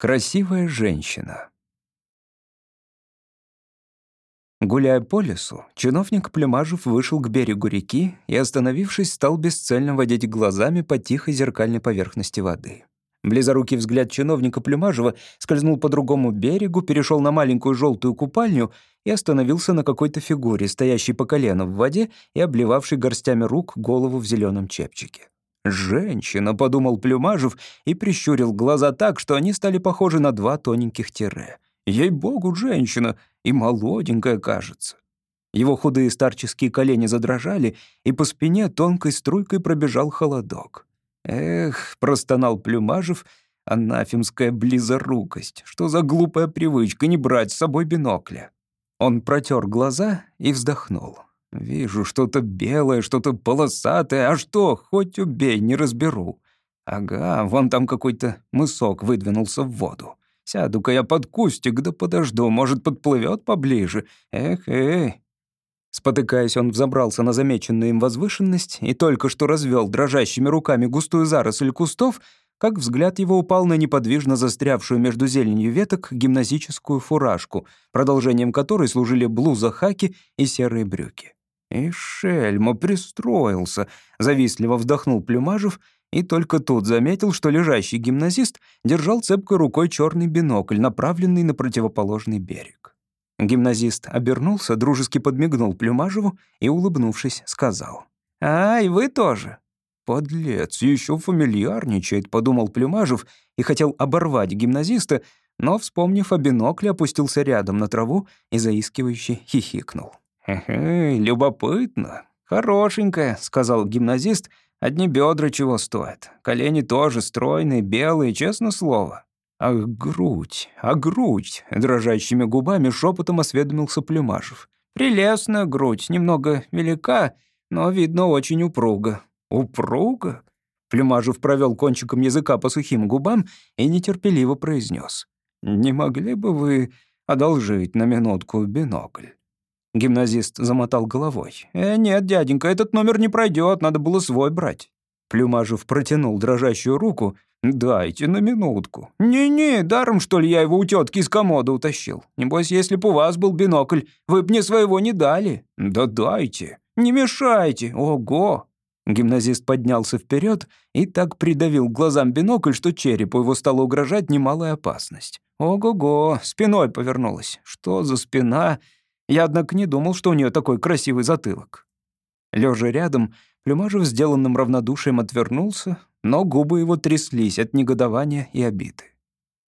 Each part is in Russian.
Красивая женщина. Гуляя по лесу, чиновник Плюмажев вышел к берегу реки и, остановившись, стал бесцельно водить глазами по тихой зеркальной поверхности воды. Близорукий взгляд чиновника Плюмажева скользнул по другому берегу, перешел на маленькую желтую купальню и остановился на какой-то фигуре, стоящей по колено в воде и обливавшей горстями рук голову в зеленом чепчике. «Женщина», — подумал Плюмажев и прищурил глаза так, что они стали похожи на два тоненьких тире. «Ей-богу, женщина! И молоденькая, кажется». Его худые старческие колени задрожали, и по спине тонкой струйкой пробежал холодок. «Эх», — простонал Плюмажев, — «анафемская близорукость. Что за глупая привычка не брать с собой бинокля?» Он протер глаза и вздохнул. Вижу что-то белое, что-то полосатое. А что, хоть убей, не разберу. Ага, вон там какой-то мысок выдвинулся в воду. Сяду-ка я под кустик, да подожду, может, подплывет поближе. Эх, эй. Спотыкаясь, он взобрался на замеченную им возвышенность и только что развел дрожащими руками густую заросль кустов, как взгляд его упал на неподвижно застрявшую между зеленью веток гимназическую фуражку, продолжением которой служили блуза хаки и серые брюки. «И шельма пристроился», — завистливо вздохнул Плюмажев и только тут заметил, что лежащий гимназист держал цепкой рукой черный бинокль, направленный на противоположный берег. Гимназист обернулся, дружески подмигнул Плюмажеву и, улыбнувшись, сказал. «А, и вы тоже?» «Подлец, еще фамильярничает», — подумал Плюмажев и хотел оборвать гимназиста, но, вспомнив о бинокле, опустился рядом на траву и заискивающе хихикнул. «Хе-хе, любопытно. Хорошенькая», — сказал гимназист. «Одни бедра чего стоят. Колени тоже стройные, белые, честно слово». «Ах, грудь, а грудь!» — дрожащими губами шепотом осведомился Плюмажев. «Прелестная грудь, немного велика, но, видно, очень упруга». «Упруга?» Плюмажев провел кончиком языка по сухим губам и нетерпеливо произнес. «Не могли бы вы одолжить на минутку бинокль?» Гимназист замотал головой. «Э, нет, дяденька, этот номер не пройдет, надо было свой брать». Плюмажев протянул дрожащую руку. «Дайте на минутку». «Не-не, даром, что ли, я его у тетки из комода утащил? Небось, если б у вас был бинокль, вы б мне своего не дали». «Да дайте». «Не мешайте. Ого!» Гимназист поднялся вперед и так придавил глазам бинокль, что черепу его стала угрожать немалая опасность. «Ого-го!» Спиной повернулась. «Что за спина?» Я, однако, не думал, что у нее такой красивый затылок. Лежа рядом, Плюмажев сделанным равнодушием отвернулся, но губы его тряслись от негодования и обиды.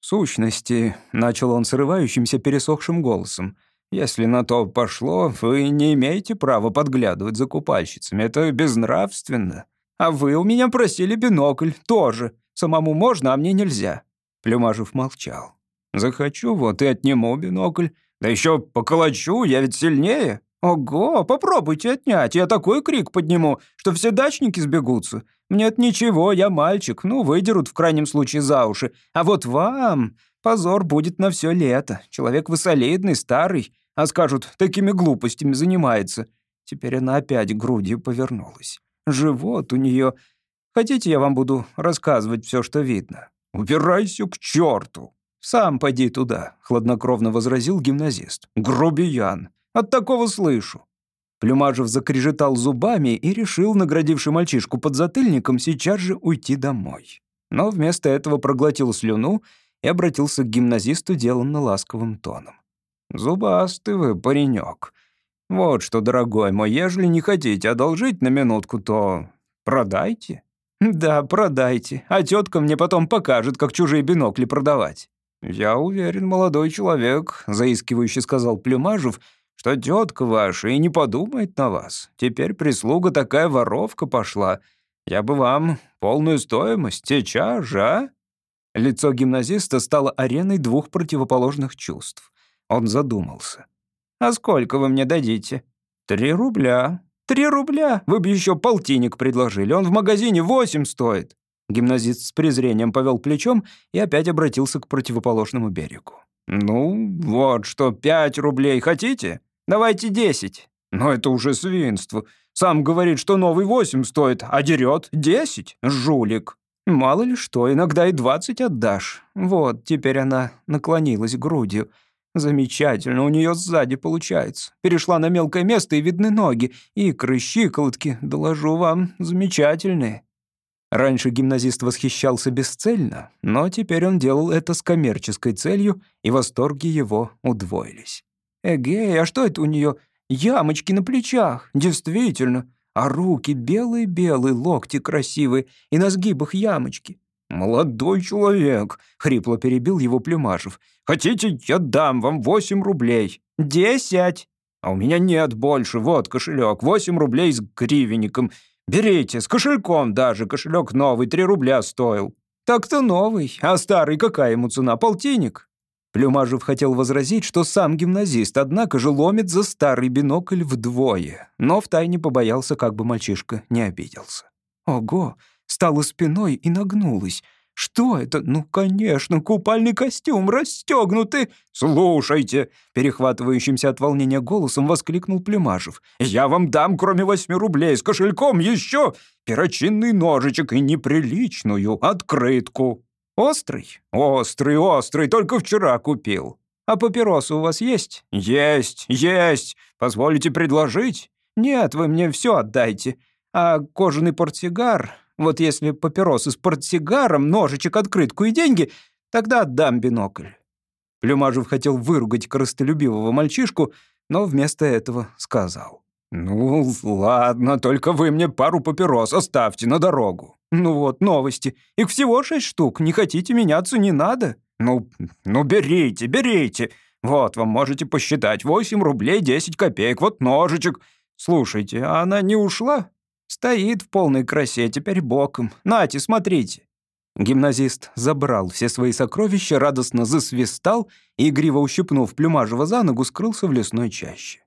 «Сущности», — начал он срывающимся пересохшим голосом, «если на то пошло, вы не имеете права подглядывать за купальщицами, это безнравственно. А вы у меня просили бинокль, тоже. Самому можно, а мне нельзя». Плюмажев молчал. «Захочу, вот и отниму бинокль. Да еще поколочу, я ведь сильнее. Ого, попробуйте отнять, я такой крик подниму, что все дачники сбегутся. Нет ничего, я мальчик, ну, выдерут в крайнем случае за уши. А вот вам позор будет на все лето. Человек вы солидный, старый, а скажут, такими глупостями занимается. Теперь она опять грудью повернулась. Живот у нее. Хотите, я вам буду рассказывать все, что видно? Убирайся к черту. «Сам поди туда», — хладнокровно возразил гимназист. «Грубиян! От такого слышу!» Плюмажев закрежетал зубами и решил, наградивший мальчишку подзатыльником, сейчас же уйти домой. Но вместо этого проглотил слюну и обратился к гимназисту деланно ласковым тоном. «Зубастый вы, паренек. Вот что, дорогой мой, ежели не хотите одолжить на минутку, то продайте». «Да, продайте, а тетка мне потом покажет, как чужие бинокли продавать». «Я уверен, молодой человек», — заискивающе сказал Плюмажев, «что тетка ваша и не подумает на вас. Теперь прислуга такая воровка пошла. Я бы вам полную стоимость сейчас же, а?» Лицо гимназиста стало ареной двух противоположных чувств. Он задумался. «А сколько вы мне дадите?» «Три рубля». «Три рубля? Вы бы еще полтинник предложили. Он в магазине восемь стоит». Гимназист с презрением повел плечом и опять обратился к противоположному берегу. «Ну, вот что, пять рублей хотите? Давайте десять». «Но это уже свинство. Сам говорит, что новый восемь стоит, а дерет десять. Жулик». Мало ли что, иногда и двадцать отдашь. Вот, теперь она наклонилась грудью. Замечательно, у нее сзади получается. Перешла на мелкое место, и видны ноги, икры, щиколотки. Доложу вам, замечательные. Раньше гимназист восхищался бесцельно, но теперь он делал это с коммерческой целью, и восторги его удвоились. «Эгей, а что это у нее? Ямочки на плечах, действительно. А руки белые-белые, локти красивые, и на сгибах ямочки. «Молодой человек», — хрипло перебил его Плюмашев. «Хотите, я дам вам восемь рублей?» «Десять!» «А у меня нет больше, вот кошелек, восемь рублей с гривенником. Берите, с кошельком даже, кошелек новый, три рубля стоил». «Так-то новый, а старый какая ему цена, полтинник?» Плюмажев хотел возразить, что сам гимназист, однако же ломит за старый бинокль вдвое, но втайне побоялся, как бы мальчишка не обиделся. Ого, стала спиной и нагнулась. «Что это? Ну, конечно, купальный костюм, расстегнутый!» «Слушайте!» — перехватывающимся от волнения голосом воскликнул Плюмажев. «Я вам дам, кроме восьми рублей, с кошельком еще перочинный ножичек и неприличную открытку!» «Острый?» «Острый, острый, только вчера купил». «А папиросы у вас есть?» «Есть, есть. Позволите предложить?» «Нет, вы мне все отдайте. А кожаный портсигар, вот если папиросы с портсигаром, ножичек, открытку и деньги, тогда отдам бинокль». Плюмажев хотел выругать корыстолюбивого мальчишку, но вместо этого сказал. «Ну, ладно, только вы мне пару папирос оставьте на дорогу». «Ну вот, новости. Их всего шесть штук. Не хотите меняться, не надо». «Ну, ну берите, берите. Вот, вам можете посчитать. Восемь рублей десять копеек. Вот ножичек. Слушайте, а она не ушла?» «Стоит в полной красе, теперь боком. Нате, смотрите». Гимназист забрал все свои сокровища, радостно засвистал и, игриво ущипнув Плюмажева за ногу, скрылся в лесной чаще.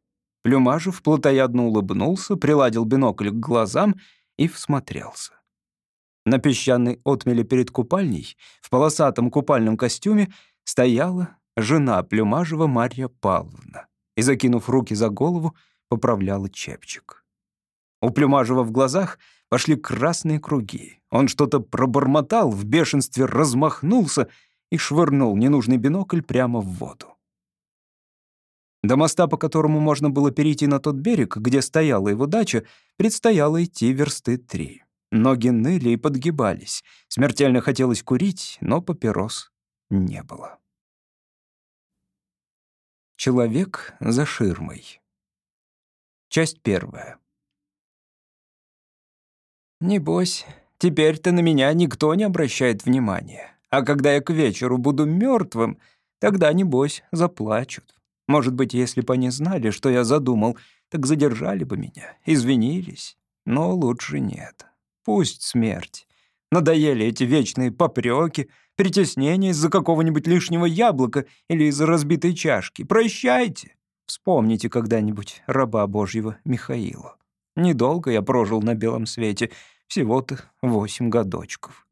Плюмажев плотоядно улыбнулся, приладил бинокль к глазам и всмотрелся. На песчаной отмеле перед купальней, в полосатом купальном костюме, стояла жена Плюмажева Марья Павловна и, закинув руки за голову, поправляла чепчик. У Плюмажева в глазах пошли красные круги. Он что-то пробормотал, в бешенстве размахнулся и швырнул ненужный бинокль прямо в воду. До моста, по которому можно было перейти на тот берег, где стояла его дача, предстояло идти версты три. Ноги ныли и подгибались. Смертельно хотелось курить, но папирос не было. Человек за ширмой. Часть первая. «Небось, теперь-то на меня никто не обращает внимания. А когда я к вечеру буду мертвым, тогда, небось, заплачут. Может быть, если бы они знали, что я задумал, так задержали бы меня, извинились. Но лучше нет. Пусть смерть. Надоели эти вечные попреки, притеснения из-за какого-нибудь лишнего яблока или из-за разбитой чашки. Прощайте. Вспомните когда-нибудь раба Божьего Михаила. Недолго я прожил на белом свете, всего-то восемь годочков.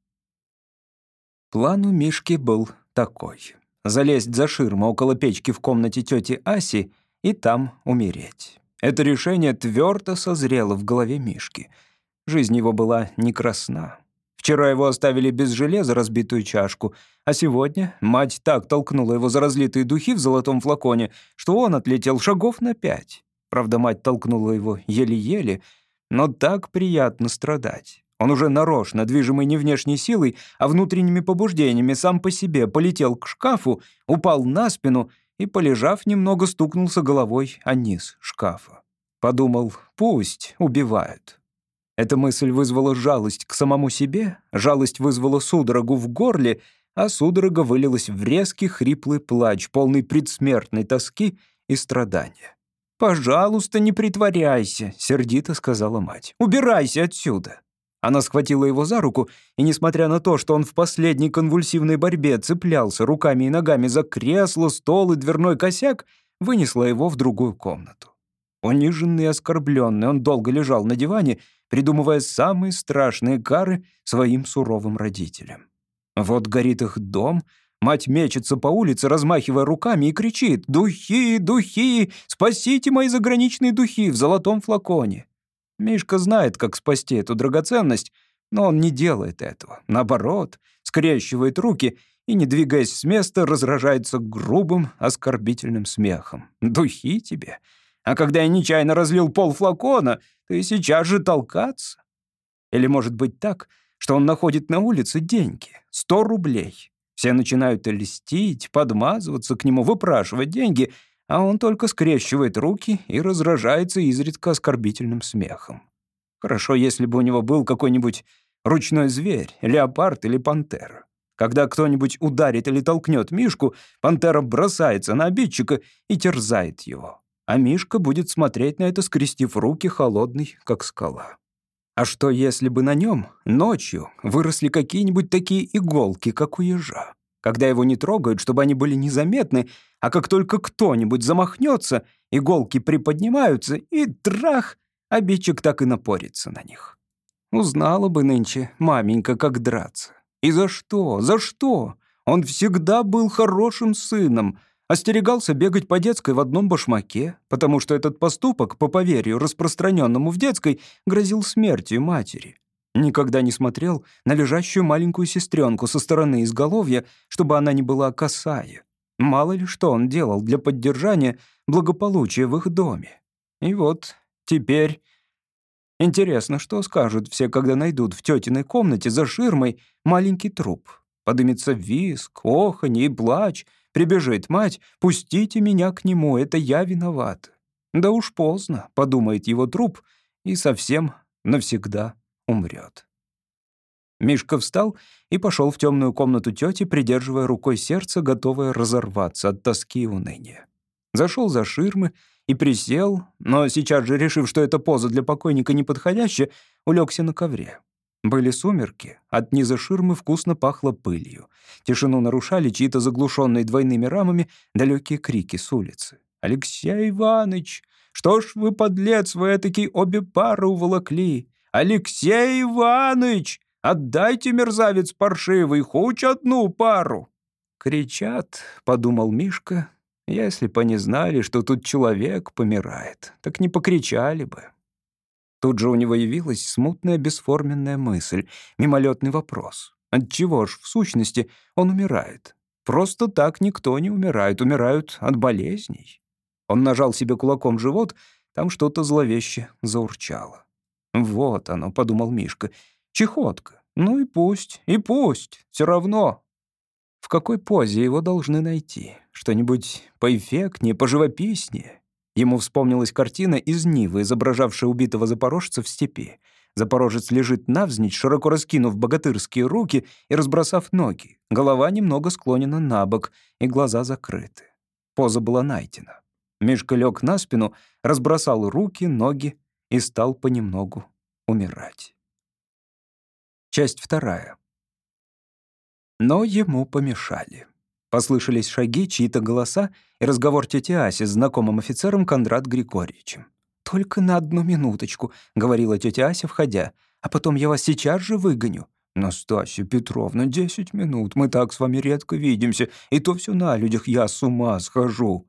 План у Мишки был такой залезть за ширму около печки в комнате тети Аси и там умереть. Это решение твердо созрело в голове Мишки. Жизнь его была не красна. Вчера его оставили без железа разбитую чашку, а сегодня мать так толкнула его за разлитые духи в золотом флаконе, что он отлетел шагов на пять. Правда, мать толкнула его еле-еле, но так приятно страдать. Он уже нарочно, движимый не внешней силой, а внутренними побуждениями, сам по себе полетел к шкафу, упал на спину и, полежав немного, стукнулся головой о низ шкафа. Подумал, пусть убивают. Эта мысль вызвала жалость к самому себе, жалость вызвала судорогу в горле, а судорога вылилась в резкий хриплый плач, полный предсмертной тоски и страдания. «Пожалуйста, не притворяйся», — сердито сказала мать. «Убирайся отсюда». Она схватила его за руку, и, несмотря на то, что он в последней конвульсивной борьбе цеплялся руками и ногами за кресло, стол и дверной косяк, вынесла его в другую комнату. Униженный и оскорбленный, он долго лежал на диване, придумывая самые страшные кары своим суровым родителям. Вот горит их дом, мать мечется по улице, размахивая руками, и кричит «Духи, духи! Спасите мои заграничные духи в золотом флаконе!» Мишка знает, как спасти эту драгоценность, Но он не делает этого. Наоборот, скрещивает руки и, не двигаясь с места, разражается грубым, оскорбительным смехом. «Духи тебе! А когда я нечаянно разлил пол флакона, ты сейчас же толкаться?» Или, может быть, так, что он находит на улице деньги — сто рублей. Все начинают льстить, подмазываться к нему, выпрашивать деньги, а он только скрещивает руки и разражается изредка оскорбительным смехом. Хорошо, если бы у него был какой-нибудь ручной зверь, леопард или пантера. Когда кто-нибудь ударит или толкнет Мишку, пантера бросается на обидчика и терзает его. А Мишка будет смотреть на это, скрестив руки, холодный, как скала. А что, если бы на нем ночью выросли какие-нибудь такие иголки, как у ежа? Когда его не трогают, чтобы они были незаметны, а как только кто-нибудь замахнется, иголки приподнимаются, и трах, обидчик так и напорится на них. Узнала бы нынче маменька, как драться. И за что? За что? Он всегда был хорошим сыном, остерегался бегать по детской в одном башмаке, потому что этот поступок, по поверью распространенному в детской, грозил смертью матери. Никогда не смотрел на лежащую маленькую сестренку со стороны изголовья, чтобы она не была косая. Мало ли что он делал для поддержания благополучия в их доме. И вот теперь... Интересно, что скажут все, когда найдут в тетиной комнате за ширмой маленький труп. Подымется виск, оханье и плач. Прибежит мать, пустите меня к нему, это я виноват. Да уж поздно, подумает его труп, и совсем навсегда умрет. Мишка встал и пошел в темную комнату тети, придерживая рукой сердце, готовое разорваться от тоски и уныния. Зашел за ширмы и присел, но сейчас же, решив, что эта поза для покойника неподходящая, улегся на ковре. Были сумерки, от низа ширмы вкусно пахло пылью. Тишину нарушали чьи-то заглушенные двойными рамами далекие крики с улицы. «Алексей Иваныч! Что ж вы, подлец, вы этакий обе пары уволокли? «Алексей Иваныч, отдайте, мерзавец паршивый, хоть одну пару!» «Кричат», — подумал Мишка, — «если бы они знали, что тут человек помирает, так не покричали бы». Тут же у него явилась смутная бесформенная мысль, мимолетный вопрос. Отчего ж, в сущности, он умирает? Просто так никто не умирает, умирают от болезней. Он нажал себе кулаком живот, там что-то зловеще заурчало. «Вот оно», — подумал Мишка. «Чехотка. Ну и пусть, и пусть. Все равно». В какой позе его должны найти? Что-нибудь поэффектнее, поживописнее? Ему вспомнилась картина из Нивы, изображавшая убитого запорожца в степи. Запорожец лежит навзничь, широко раскинув богатырские руки и разбросав ноги. Голова немного склонена на бок, и глаза закрыты. Поза была найдена. Мишка лег на спину, разбросал руки, ноги и стал понемногу умирать. Часть вторая. Но ему помешали. Послышались шаги, чьи-то голоса и разговор тети Аси с знакомым офицером Кондрат Григорьевичем. «Только на одну минуточку», — говорила тетя Ася, входя, «а потом я вас сейчас же выгоню». «Настасья Петровна, десять минут, мы так с вами редко видимся, и то все на людях я с ума схожу».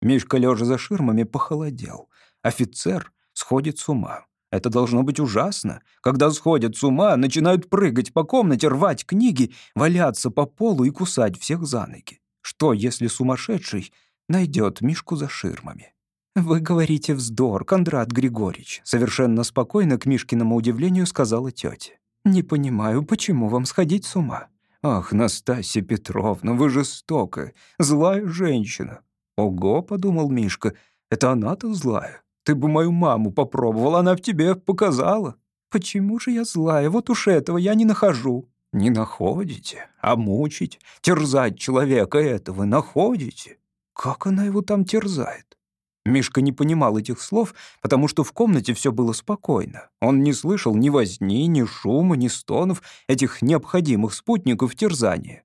Мишка, лежа за ширмами, похолодел. Офицер сходит с ума. Это должно быть ужасно, когда сходят с ума, начинают прыгать по комнате, рвать книги, валяться по полу и кусать всех за ноги. Что, если сумасшедший найдет Мишку за ширмами? «Вы говорите вздор, Кондрат Григорьевич», — совершенно спокойно к Мишкиному удивлению сказала тетя. «Не понимаю, почему вам сходить с ума?» «Ах, Настасья Петровна, вы жестока, злая женщина». «Ого», — подумал Мишка, — «это она-то злая». Ты бы мою маму попробовал, она в тебе показала. Почему же я злая? Вот уж этого я не нахожу. Не находите, а мучить, терзать человека этого находите. Как она его там терзает? Мишка не понимал этих слов, потому что в комнате все было спокойно. Он не слышал ни возни, ни шума, ни стонов, этих необходимых спутников терзания.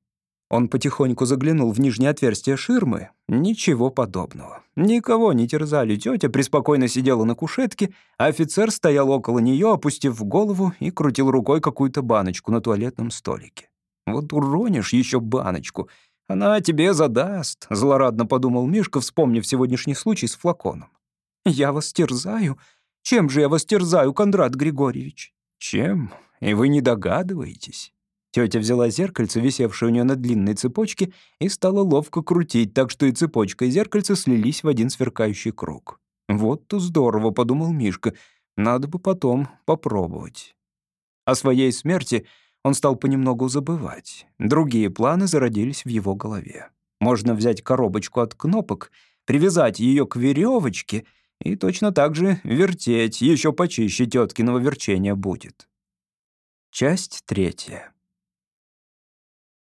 Он потихоньку заглянул в нижнее отверстие ширмы. Ничего подобного. Никого не терзали. Тетя преспокойно сидела на кушетке, а офицер стоял около нее, опустив голову и крутил рукой какую-то баночку на туалетном столике. «Вот уронишь еще баночку, она тебе задаст», — злорадно подумал Мишка, вспомнив сегодняшний случай с флаконом. «Я вас терзаю? Чем же я вас терзаю, Кондрат Григорьевич?» «Чем? и вы не догадываетесь». Тетя взяла зеркальце, висевшее у нее на длинной цепочке, и стала ловко крутить, так что и цепочка, и зеркальце слились в один сверкающий круг. «Вот-то здорово», — подумал Мишка. «Надо бы потом попробовать». О своей смерти он стал понемногу забывать. Другие планы зародились в его голове. Можно взять коробочку от кнопок, привязать ее к веревочке и точно так же вертеть, еще почище теткиного верчения будет. Часть третья.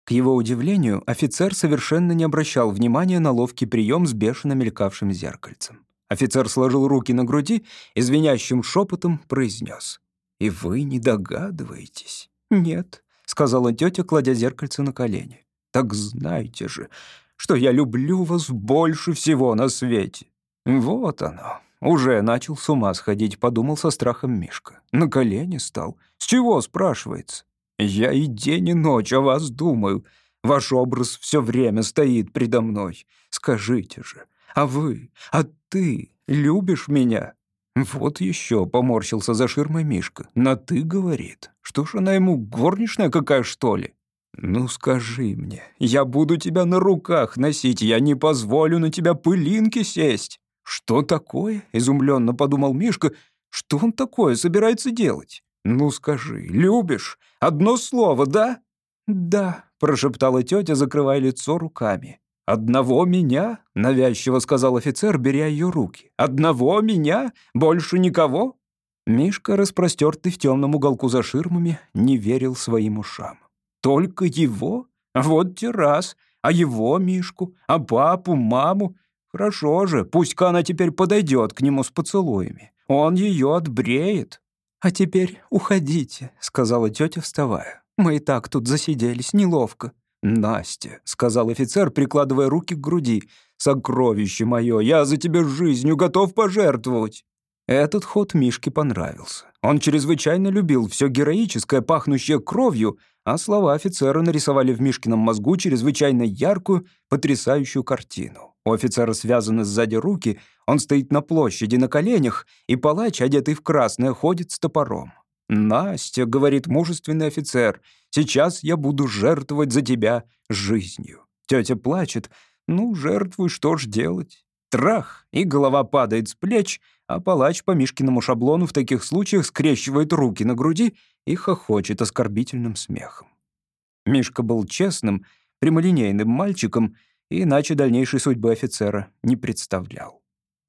К его удивлению, офицер совершенно не обращал внимания на ловкий прием с бешено мелькавшим зеркальцем. Офицер сложил руки на груди и звенящим шепотом произнес: «И вы не догадываетесь?» «Нет», — сказала тетя, кладя зеркальце на колени. «Так знайте же, что я люблю вас больше всего на свете». «Вот оно. Уже начал с ума сходить», — подумал со страхом Мишка. На колени стал. «С чего?» — спрашивается. Я и день, и ночь о вас думаю. Ваш образ все время стоит предо мной. Скажите же, а вы, а ты любишь меня?» «Вот еще», — поморщился за ширмой Мишка. «На «ты» говорит. Что ж она ему, горничная какая, что ли?» «Ну скажи мне, я буду тебя на руках носить, я не позволю на тебя пылинки сесть». «Что такое?» — изумленно подумал Мишка. «Что он такое собирается делать?» «Ну скажи, любишь? Одно слово, да?» «Да», — прошептала тетя, закрывая лицо руками. «Одного меня?» — навязчиво сказал офицер, беря ее руки. «Одного меня? Больше никого?» Мишка, распростертый в темном уголку за ширмами, не верил своим ушам. «Только его? Вот те раз. А его Мишку? А папу, маму? Хорошо же, пусть-ка она теперь подойдет к нему с поцелуями. Он ее отбреет». «А теперь уходите», — сказала тетя, вставая. «Мы и так тут засиделись, неловко». «Настя», — сказал офицер, прикладывая руки к груди, «сокровище мое, я за тебя жизнью готов пожертвовать». Этот ход Мишке понравился. Он чрезвычайно любил все героическое, пахнущее кровью, а слова офицера нарисовали в Мишкином мозгу чрезвычайно яркую, потрясающую картину. У офицера связаны сзади руки, он стоит на площади на коленях, и палач, одетый в красное, ходит с топором. «Настя», — говорит мужественный офицер, — «сейчас я буду жертвовать за тебя жизнью». Тетя плачет. «Ну, жертвуй, что ж делать?» Трах, и голова падает с плеч, а палач по Мишкиному шаблону в таких случаях скрещивает руки на груди и хохочет оскорбительным смехом. Мишка был честным, прямолинейным мальчиком, и иначе дальнейшей судьбы офицера не представлял.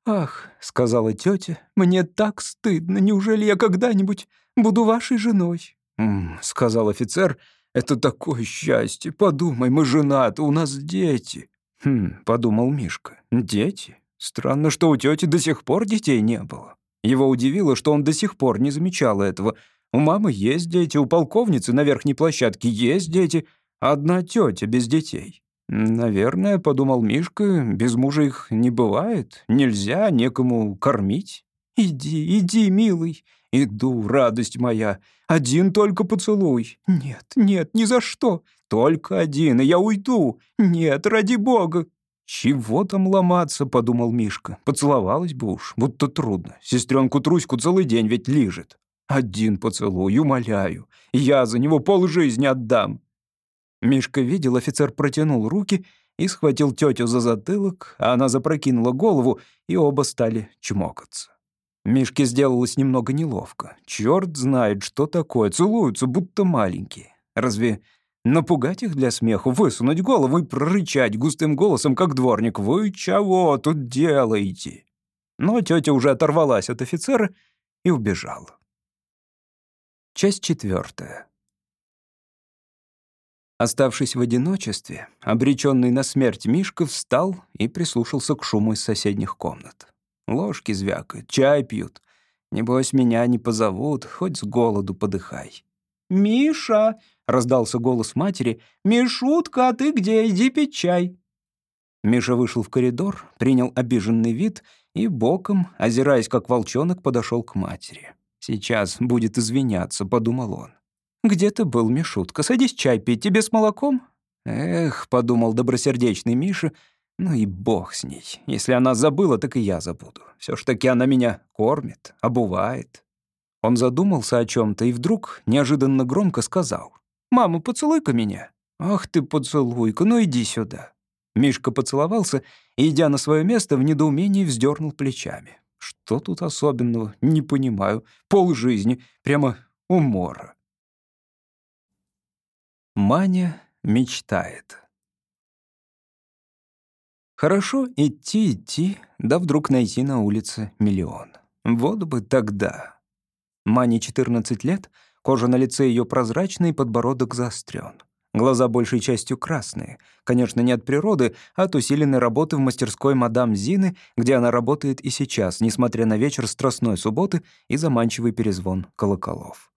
«Ах», — сказала тетя, — «мне так стыдно. Неужели я когда-нибудь буду вашей женой?» «М -м, сказал офицер, — «это такое счастье. Подумай, мы женаты, у нас дети». «Хм», — подумал Мишка, — «дети? Странно, что у тети до сих пор детей не было». Его удивило, что он до сих пор не замечал этого. У мамы есть дети, у полковницы на верхней площадке есть дети, одна тетя без детей. «Наверное, — подумал Мишка, — без мужа их не бывает, нельзя некому кормить». «Иди, иди, милый». «Иду, радость моя. Один только поцелуй». «Нет, нет, ни за что. Только один, и я уйду. Нет, ради бога». «Чего там ломаться?» — подумал Мишка. «Поцеловалась бы уж, будто трудно. Сестренку Труську целый день ведь лежит. Один поцелуй, умоляю. Я за него полжизни отдам». Мишка видел, офицер протянул руки и схватил тетю за затылок, а она запрокинула голову, и оба стали чмокаться. Мишке сделалось немного неловко. Черт знает, что такое, целуются, будто маленькие. Разве напугать их для смеху, высунуть голову и прорычать густым голосом, как дворник, «Вы чего тут делаете?» Но тетя уже оторвалась от офицера и убежала. Часть четвертая. Оставшись в одиночестве, обреченный на смерть Мишка встал и прислушался к шуму из соседних комнат. Ложки звякают, чай пьют. Небось, меня не позовут, хоть с голоду подыхай. «Миша!» — раздался голос матери. «Мишутка, а ты где? Иди пить чай!» Миша вышел в коридор, принял обиженный вид и боком, озираясь как волчонок, подошел к матери. «Сейчас будет извиняться», — подумал он. «Где ты был, Мишутка? Садись чай пить, тебе с молоком?» «Эх», — подумал добросердечный Миша, — «ну и бог с ней. Если она забыла, так и я забуду. Все ж таки она меня кормит, обувает». Он задумался о чем-то и вдруг неожиданно громко сказал. «Мама, поцелуй-ка меня». «Ах ты, поцелуй-ка, ну иди сюда». Мишка поцеловался и, идя на свое место, в недоумении вздернул плечами. Что тут особенного? Не понимаю. Пол жизни. Прямо умора. Маня мечтает. Хорошо идти, идти, да вдруг найти на улице миллион. Вот бы тогда. Мане 14 лет, кожа на лице ее прозрачная и подбородок заострен. Глаза большей частью красные. Конечно, не от природы, а от усиленной работы в мастерской мадам Зины, где она работает и сейчас, несмотря на вечер страстной субботы и заманчивый перезвон колоколов.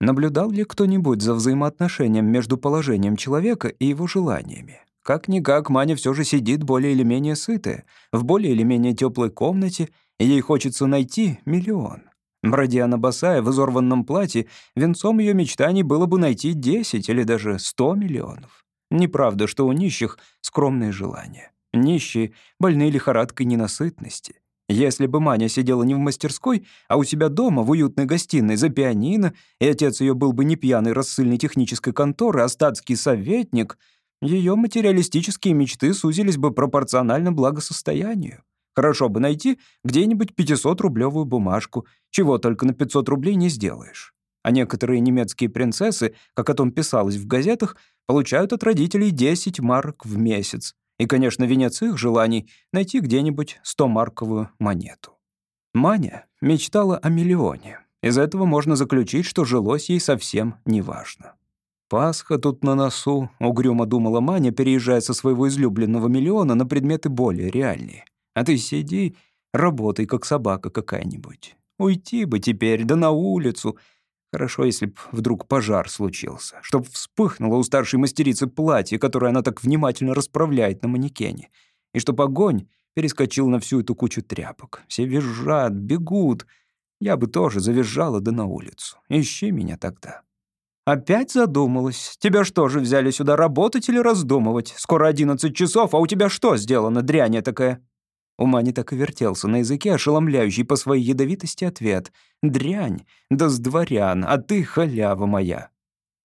Наблюдал ли кто-нибудь за взаимоотношением между положением человека и его желаниями? Как-никак Маня все же сидит более или менее сытая, в более или менее теплой комнате, и ей хочется найти миллион. Бродя она босая в изорванном платье, венцом ее мечтаний было бы найти 10 или даже 100 миллионов. Неправда, что у нищих скромные желания. Нищие, больные лихорадкой ненасытности. Если бы Маня сидела не в мастерской, а у себя дома, в уютной гостиной, за пианино, и отец ее был бы не пьяный рассыльной технической конторы, а статский советник, ее материалистические мечты сузились бы пропорционально благосостоянию. Хорошо бы найти где-нибудь 500-рублевую бумажку, чего только на 500 рублей не сделаешь. А некоторые немецкие принцессы, как о том писалось в газетах, получают от родителей 10 марок в месяц. И, конечно, венец их желаний — найти где-нибудь 100-марковую монету. Маня мечтала о миллионе. Из этого можно заключить, что жилось ей совсем неважно. «Пасха тут на носу», — угрюмо думала Маня, переезжая со своего излюбленного миллиона на предметы более реальные. А ты сиди, работай, как собака какая-нибудь. Уйти бы теперь, да на улицу. Хорошо, если б вдруг пожар случился, чтоб вспыхнуло у старшей мастерицы платье, которое она так внимательно расправляет на манекене, и чтоб огонь перескочил на всю эту кучу тряпок. Все визжат, бегут. Я бы тоже завизжала да на улицу. Ищи меня тогда. «Опять задумалась? Тебя что же, взяли сюда работать или раздумывать? Скоро одиннадцать часов, а у тебя что сделано, дрянь такая?» У Мани так и вертелся на языке, ошеломляющий по своей ядовитости ответ. «Дрянь! Да с дворян! А ты халява моя!»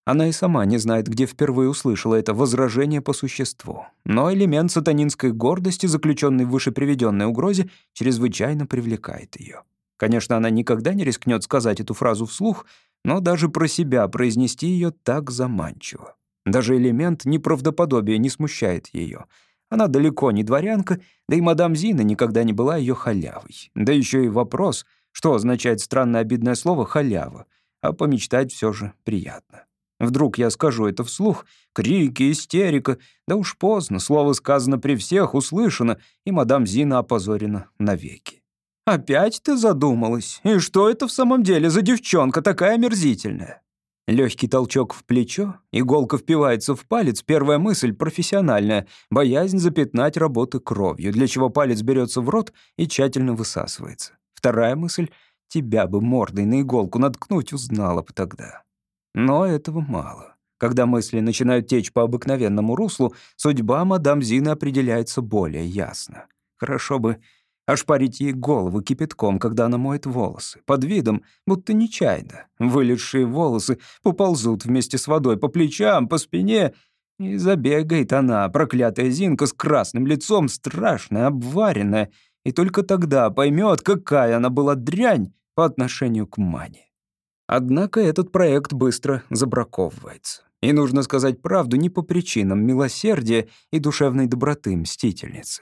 Она и сама не знает, где впервые услышала это возражение по существу. Но элемент сатанинской гордости, заключенный в вышеприведенной угрозе, чрезвычайно привлекает ее. Конечно, она никогда не рискнет сказать эту фразу вслух, но даже про себя произнести ее так заманчиво. Даже элемент неправдоподобия не смущает ее — она далеко не дворянка, да и мадам Зина никогда не была ее халявой. Да еще и вопрос, что означает странное обидное слово «халява», а помечтать все же приятно. Вдруг я скажу это вслух, крики, истерика, да уж поздно, слово сказано при всех, услышано, и мадам Зина опозорена навеки. «Опять ты задумалась? И что это в самом деле за девчонка такая омерзительная?» Легкий толчок в плечо, иголка впивается в палец, первая мысль профессиональная, боязнь запятнать работы кровью, для чего палец берется в рот и тщательно высасывается. Вторая мысль — тебя бы мордой на иголку наткнуть узнала бы тогда. Но этого мало. Когда мысли начинают течь по обыкновенному руслу, судьба мадам Зины определяется более ясно. Хорошо бы ошпарить ей голову кипятком, когда она моет волосы, под видом, будто нечаянно. Вылезшие волосы поползут вместе с водой по плечам, по спине, и забегает она, проклятая Зинка с красным лицом, страшная, обваренная, и только тогда поймет, какая она была дрянь по отношению к Мане. Однако этот проект быстро забраковывается. И нужно сказать правду не по причинам милосердия и душевной доброты мстительницы.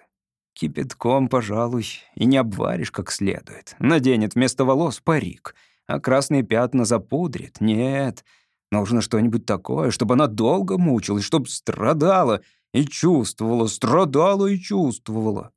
Кипятком, пожалуй, и не обваришь как следует. Наденет вместо волос парик, а красные пятна запудрит. Нет, нужно что-нибудь такое, чтобы она долго мучилась, чтобы страдала и чувствовала, страдала и чувствовала.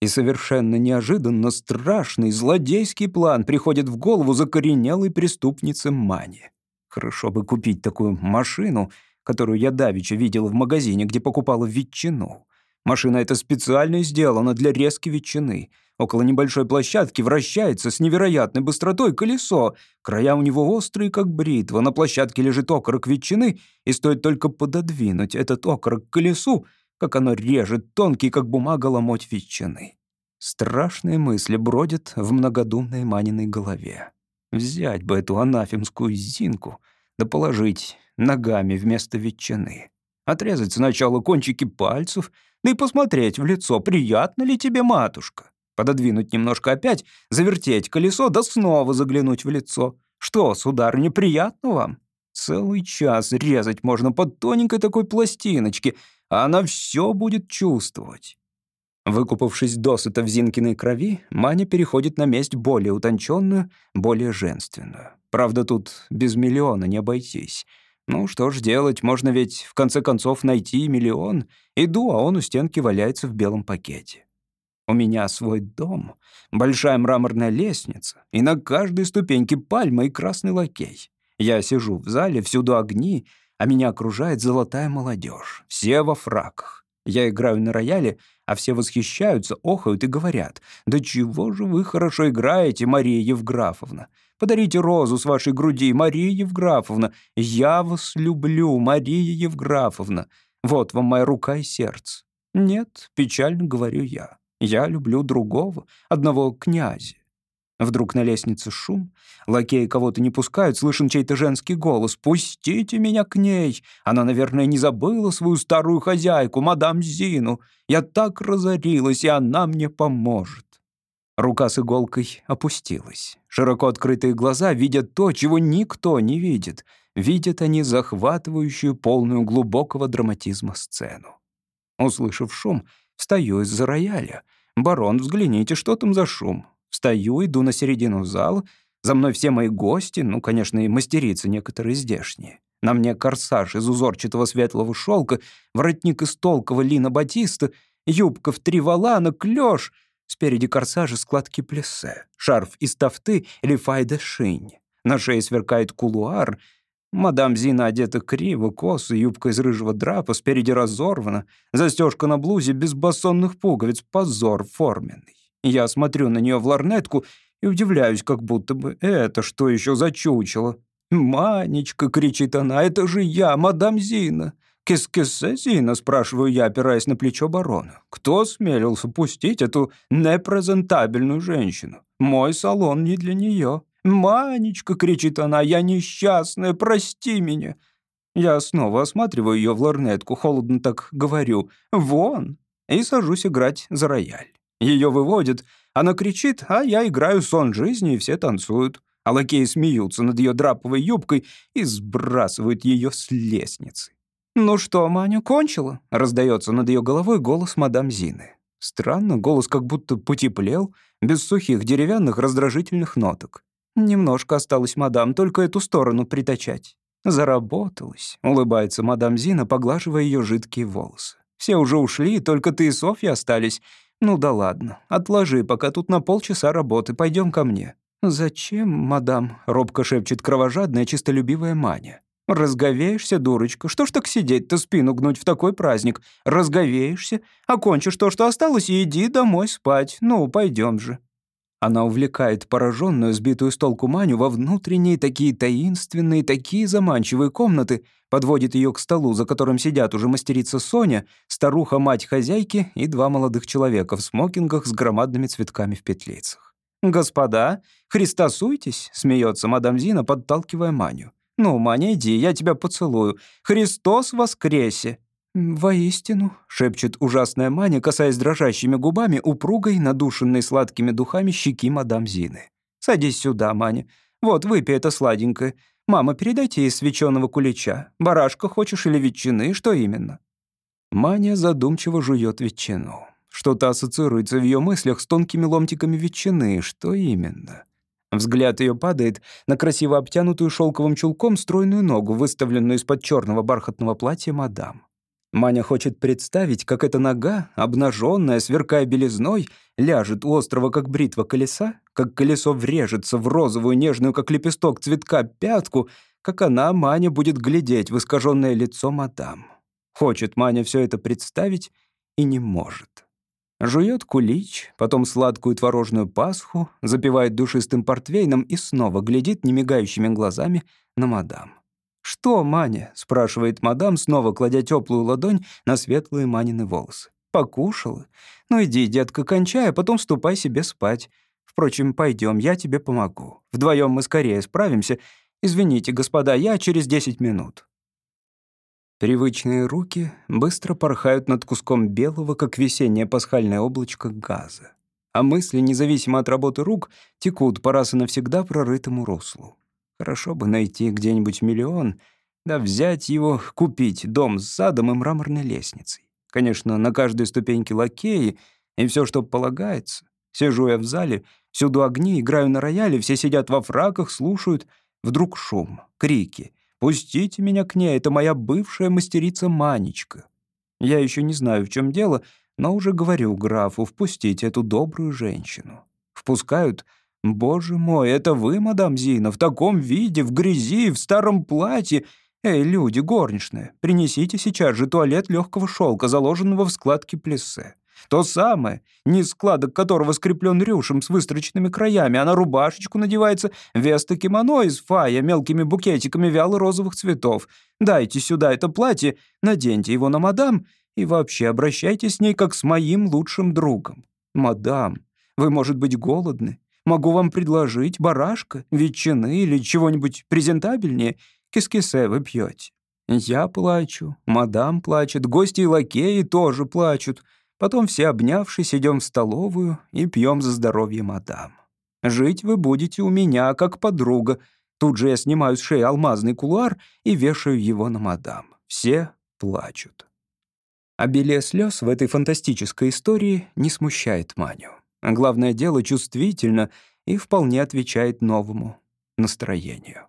И совершенно неожиданно страшный злодейский план приходит в голову закоренелой преступнице Мани. Хорошо бы купить такую машину, которую я давеча видела в магазине, где покупала ветчину. Машина эта специально сделана для резки ветчины. Около небольшой площадки вращается с невероятной быстротой колесо. Края у него острые, как бритва. На площадке лежит окорок ветчины, и стоит только пододвинуть этот окорок к колесу, как оно режет тонкий, как бумага, ломоть ветчины. Страшные мысли бродят в многодумной Маниной голове. Взять бы эту анафемскую зинку, да положить ногами вместо ветчины. Отрезать сначала кончики пальцев, да и посмотреть в лицо, приятно ли тебе, матушка. Пододвинуть немножко опять, завертеть колесо, да снова заглянуть в лицо. Что, сударыня, приятно вам? Целый час резать можно по тоненькой такой пластиночке, а она все будет чувствовать. Выкупавшись досыта в Зинкиной крови, Маня переходит на месть более утонченную, более женственную. Правда, тут без миллиона не обойтись. Ну, что ж делать, можно ведь в конце концов найти миллион. Иду, а он у стенки валяется в белом пакете. У меня свой дом, большая мраморная лестница, и на каждой ступеньке пальма и красный лакей. Я сижу в зале, всюду огни, а меня окружает золотая молодежь, все во фраках. Я играю на рояле, а все восхищаются, охают и говорят, «Да чего же вы хорошо играете, Мария Евграфовна? Подарите розу с вашей груди, Мария Евграфовна. Я вас люблю, Мария Евграфовна. Вот вам моя рука и сердце». «Нет, печально говорю я. Я люблю другого, одного князя. Вдруг на лестнице шум. Лакеи кого-то не пускают, слышен чей-то женский голос. «Пустите меня к ней! Она, наверное, не забыла свою старую хозяйку, мадам Зину. Я так разорилась, и она мне поможет». Рука с иголкой опустилась. Широко открытые глаза видят то, чего никто не видит. Видят они захватывающую, полную глубокого драматизма сцену. Услышав шум, встаю из-за рояля. «Барон, взгляните, что там за шум? Встаю, иду на середину зала. За мной все мои гости, ну, конечно, и мастерицы некоторые здешние. На мне корсаж из узорчатого светлого шелка, воротник из толкого лина батиста, юбка в три валана, клёш. Спереди корсажа складки плессе, шарф из тафты или файда шинь. На шее сверкает кулуар. Мадам Зина одета криво, косы, юбка из рыжего драпа, спереди разорвана, застежка на блузе без басонных пуговиц, позор форменный. Я смотрю на нее в ларнетку и удивляюсь, как будто бы это что еще за чучело. «Манечка!» — кричит она. «Это же я, мадам Зина!» «Кис-кисе, Зина?» — спрашиваю я, опираясь на плечо барона. «Кто смелился пустить эту непрезентабельную женщину? Мой салон не для нее». «Манечка!» — кричит она. «Я несчастная, прости меня!» Я снова осматриваю ее в ларнетку, холодно так говорю. «Вон!» и сажусь играть за рояль. Ее выводят, она кричит, а я играю сон жизни, и все танцуют. А лакеи смеются над ее драповой юбкой и сбрасывают ее с лестницы. «Ну что, Маня, кончила?» — раздается над ее головой голос мадам Зины. Странно, голос как будто потеплел, без сухих деревянных раздражительных ноток. «Немножко осталось, мадам, только эту сторону притачать». «Заработалась», — улыбается мадам Зина, поглаживая ее жидкие волосы. «Все уже ушли, только ты и Софья остались. «Ну да ладно, отложи, пока тут на полчаса работы, пойдем ко мне». «Зачем, мадам?» — робко шепчет кровожадная, чистолюбивая Маня. «Разговеешься, дурочка? Что ж так сидеть-то спину гнуть в такой праздник? Разговеешься? Окончишь то, что осталось, и иди домой спать. Ну, пойдем же». Она увлекает пораженную, сбитую с толку Маню во внутренние такие таинственные, такие заманчивые комнаты, подводит ее к столу, за которым сидят уже мастерица Соня, старуха-мать хозяйки и два молодых человека в смокингах с громадными цветками в петлицах. «Господа, христосуйтесь», — смеется мадам Зина, подталкивая Маню. «Ну, Маня, иди, я тебя поцелую. Христос воскресе!» «Воистину», — шепчет ужасная Маня, касаясь дрожащими губами упругой, надушенной сладкими духами щеки мадам Зины. «Садись сюда, Маня. Вот, выпей это сладенькое. Мама, передайте ей свеченого кулича. Барашка хочешь или ветчины, что именно?» Маня задумчиво жует ветчину. Что-то ассоциируется в ее мыслях с тонкими ломтиками ветчины. Что именно? Взгляд ее падает на красиво обтянутую шелковым чулком стройную ногу, выставленную из-под черного бархатного платья мадам. Маня хочет представить, как эта нога, обнаженная, сверкая белизной, ляжет у острова, как бритва колеса, как колесо врежется в розовую, нежную, как лепесток цветка, пятку, как она, Маня, будет глядеть в искаженное лицо мадам. Хочет Маня все это представить и не может. Жует кулич, потом сладкую творожную пасху, запивает душистым портвейном и снова глядит немигающими глазами на мадам. «Что, Маня?» — спрашивает мадам, снова кладя теплую ладонь на светлые Манины волосы. «Покушала? Ну иди, детка, кончай, а потом ступай себе спать. Впрочем, пойдем, я тебе помогу. Вдвоем мы скорее справимся. Извините, господа, я через 10 минут». Привычные руки быстро порхают над куском белого, как весеннее пасхальное облачко газа. А мысли, независимо от работы рук, текут по раз и навсегда прорытому руслу. Хорошо бы найти где-нибудь миллион, да взять его, купить дом с садом и мраморной лестницей. Конечно, на каждой ступеньке лакеи и все, что полагается. Сижу я в зале, всюду огни, играю на рояле, все сидят во фраках, слушают. Вдруг шум, крики. «Пустите меня к ней, это моя бывшая мастерица Манечка». Я еще не знаю, в чем дело, но уже говорю графу впустить эту добрую женщину. Впускают. Боже мой, это вы, мадам Зина, в таком виде, в грязи, в старом платье. Эй, люди, горничные, принесите сейчас же туалет легкого шелка, заложенного в складки плессе. То самое, низ складок которого скреплен рюшем с выстроченными краями, а на рубашечку надевается веста кимоно из фая мелкими букетиками вяло-розовых цветов. Дайте сюда это платье, наденьте его на мадам и вообще обращайтесь с ней как с моим лучшим другом. Мадам, вы, может быть, голодны? Могу вам предложить барашка, ветчины или чего-нибудь презентабельнее. Кис-кисе вы пьете. Я плачу, мадам плачет, гости и лакеи тоже плачут. Потом все, обнявшись, идем в столовую и пьем за здоровье мадам. Жить вы будете у меня, как подруга. Тут же я снимаю с шеи алмазный кулуар и вешаю его на мадам. Все плачут. Обилие слез в этой фантастической истории не смущает Маню. А главное дело чувствительно и вполне отвечает новому настроению.